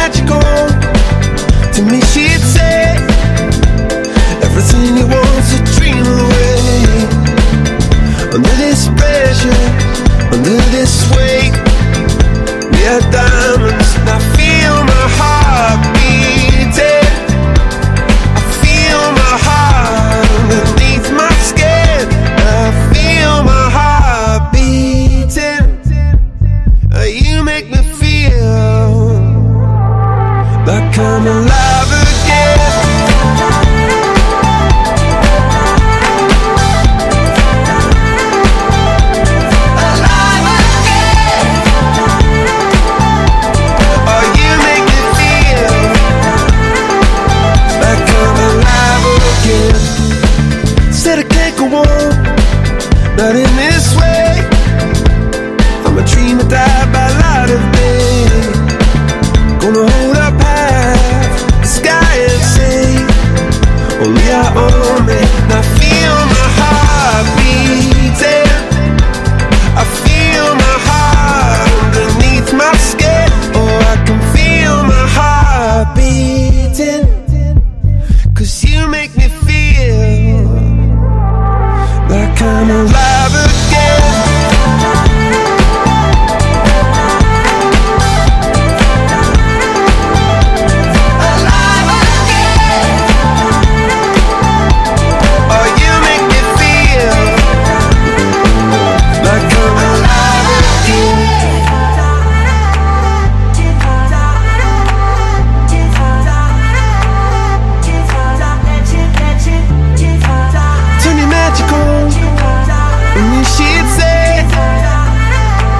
magic on. To me, she'd say, everything you want to dream away. Under this pressure, under this weight, we are diamonds.